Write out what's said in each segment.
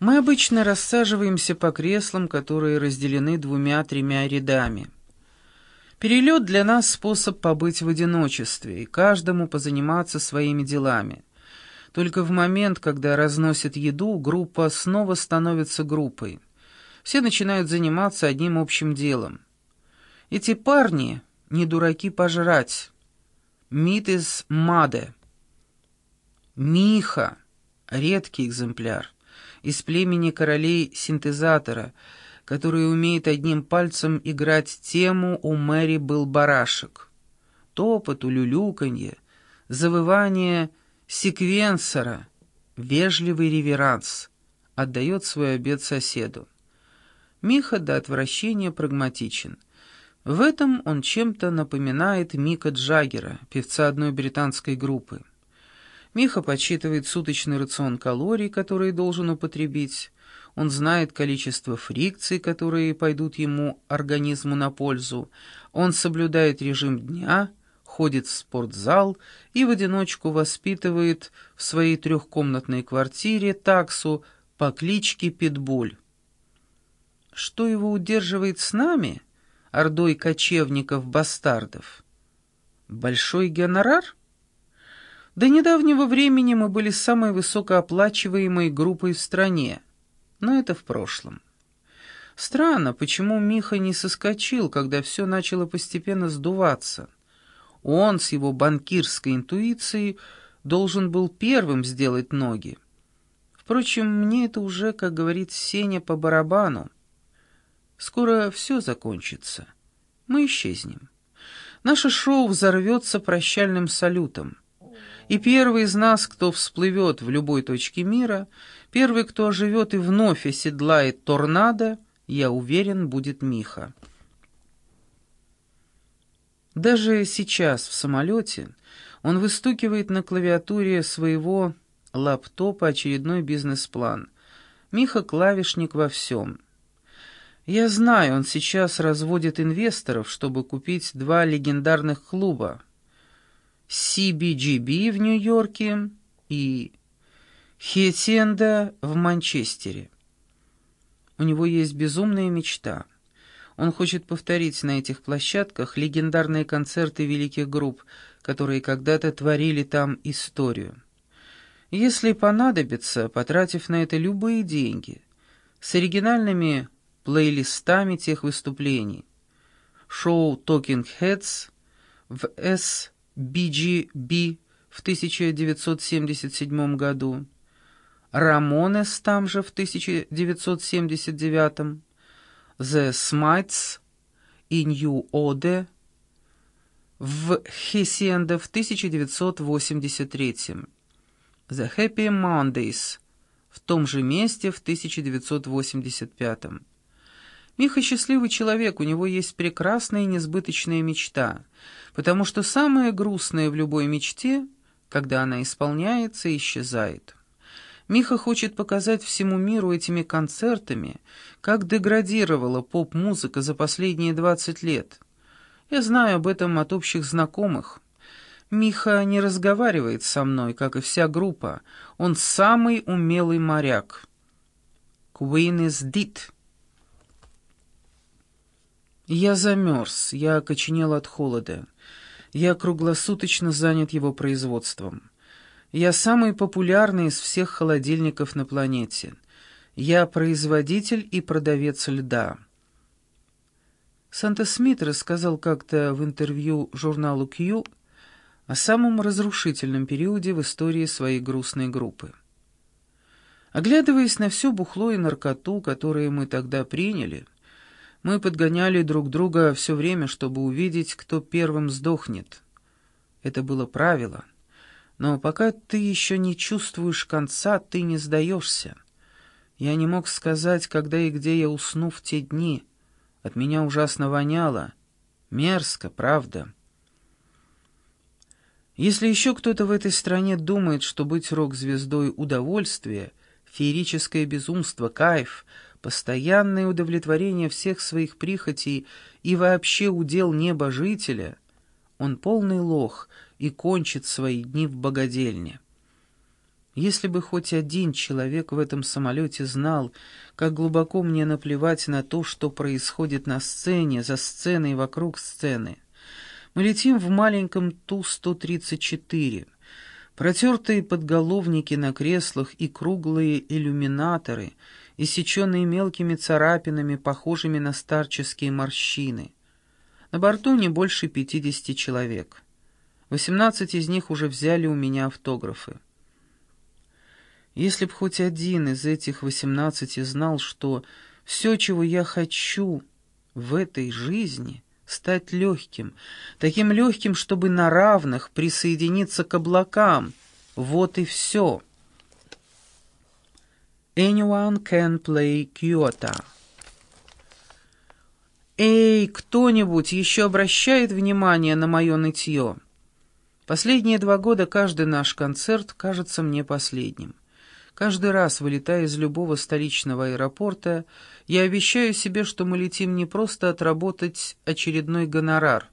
Мы обычно рассаживаемся по креслам, которые разделены двумя-тремя рядами. Перелет для нас способ побыть в одиночестве и каждому позаниматься своими делами. Только в момент, когда разносят еду, группа снова становится группой. Все начинают заниматься одним общим делом. Эти парни не дураки пожрать. Мит из Маде. Миха, редкий экземпляр, из племени королей синтезатора, который умеет одним пальцем играть тему «У Мэри был барашек». Топот, улюлюканье, завывание секвенсора, вежливый реверанс, отдает свой обед соседу. Миха до отвращения прагматичен. В этом он чем-то напоминает Мика Джаггера, певца одной британской группы. Миха подсчитывает суточный рацион калорий, которые должен употребить. Он знает количество фрикций, которые пойдут ему, организму, на пользу. Он соблюдает режим дня, ходит в спортзал и в одиночку воспитывает в своей трехкомнатной квартире таксу по кличке Питбуль. Что его удерживает с нами, ордой кочевников-бастардов? Большой гонорар? До недавнего времени мы были самой высокооплачиваемой группой в стране, но это в прошлом. Странно, почему Миха не соскочил, когда все начало постепенно сдуваться. Он с его банкирской интуицией должен был первым сделать ноги. Впрочем, мне это уже, как говорит Сеня, по барабану. Скоро все закончится. Мы исчезнем. Наше шоу взорвется прощальным салютом. И первый из нас, кто всплывет в любой точке мира, первый, кто оживет и вновь оседлает торнадо, я уверен, будет Миха. Даже сейчас в самолете он выстукивает на клавиатуре своего лаптопа очередной бизнес-план. Миха клавишник во всем. Я знаю, он сейчас разводит инвесторов, чтобы купить два легендарных клуба CBGB в Нью-Йорке и Хетенда в Манчестере. У него есть безумная мечта. Он хочет повторить на этих площадках легендарные концерты великих групп, которые когда-то творили там историю. Если понадобится, потратив на это любые деньги, с оригинальными плейлистами тех выступлений. Шоу «Talking Heads» в S BGB в 1977 году, Рамонес там же в 1979, The Smites и New Ode в Хесенде в 1983, The Happy Mondays в том же месте в 1985. Миха счастливый человек, у него есть прекрасная и несбыточная мечта, потому что самое грустное в любой мечте, когда она исполняется, исчезает. Миха хочет показать всему миру этими концертами, как деградировала поп-музыка за последние 20 лет. Я знаю об этом от общих знакомых. Миха не разговаривает со мной, как и вся группа. Он самый умелый моряк. Queen is dead. Я замерз, я окоченел от холода. Я круглосуточно занят его производством. Я самый популярный из всех холодильников на планете. Я производитель и продавец льда. Санта-Смит рассказал как-то в интервью журналу Q о самом разрушительном периоде в истории своей грустной группы. Оглядываясь на все бухло и наркоту, которые мы тогда приняли, мы подгоняли друг друга все время, чтобы увидеть, кто первым сдохнет. Это было правило. Но пока ты еще не чувствуешь конца, ты не сдаешься. Я не мог сказать, когда и где я усну в те дни. От меня ужасно воняло. Мерзко, правда. Если еще кто-то в этой стране думает, что быть рок-звездой — удовольствие, феерическое безумство, кайф — постоянное удовлетворение всех своих прихотей и вообще удел небожителя, он полный лох и кончит свои дни в богадельне. Если бы хоть один человек в этом самолете знал, как глубоко мне наплевать на то, что происходит на сцене, за сценой, вокруг сцены. Мы летим в маленьком Ту-134. Протертые подголовники на креслах и круглые иллюминаторы, иссеченные мелкими царапинами, похожими на старческие морщины. На борту не больше пятидесяти человек. Восемнадцать из них уже взяли у меня автографы. Если б хоть один из этих восемнадцати знал, что все, чего я хочу в этой жизни, стать легким, таким легким, чтобы на равных присоединиться к облакам, вот и все. Anyone can play Kyoto. Эй, кто-нибудь еще обращает внимание на мое нытье? Последние два года каждый наш концерт кажется мне последним. Каждый раз, вылетая из любого столичного аэропорта, я обещаю себе, что мы летим не просто отработать очередной гонорар.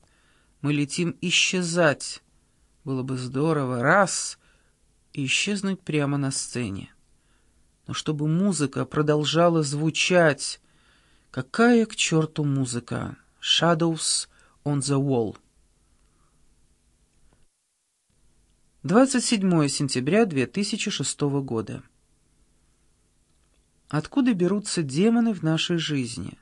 Мы летим исчезать. Было бы здорово раз и исчезнуть прямо на сцене. Но чтобы музыка продолжала звучать. Какая к черту музыка? Shadows on the Wall. 27 сентября 2006 года. Откуда берутся демоны в нашей жизни?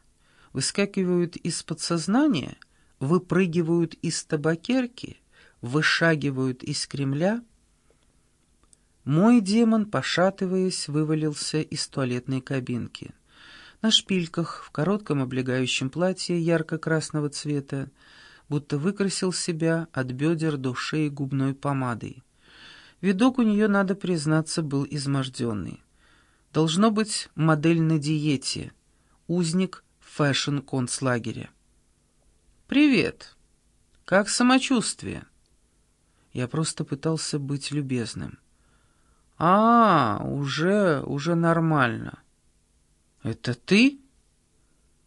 Выскакивают из подсознания, выпрыгивают из табакерки, вышагивают из Кремля? Мой демон, пошатываясь, вывалился из туалетной кабинки. На шпильках, в коротком облегающем платье ярко-красного цвета, будто выкрасил себя от бедер до шеи губной помадой. Видок у нее, надо признаться, был изможденный. Должно быть модель на диете. Узник фэшн-концлагеря. «Привет. Как самочувствие?» Я просто пытался быть любезным. «А, уже, уже нормально». «Это ты?»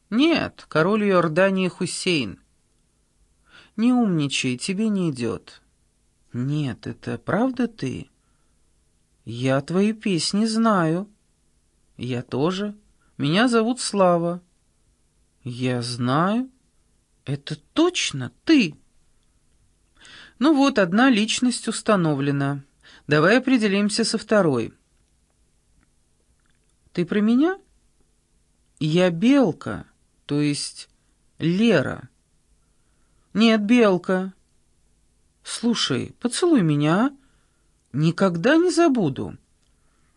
«Нет, король Иордании Хусейн». «Не умничай, тебе не идет». «Нет, это правда ты?» «Я твои песни знаю». «Я тоже. Меня зовут Слава». «Я знаю. Это точно ты?» «Ну вот, одна личность установлена. Давай определимся со второй». «Ты про меня?» «Я Белка, то есть Лера». «Нет, Белка». «Слушай, поцелуй меня, Никогда не забуду».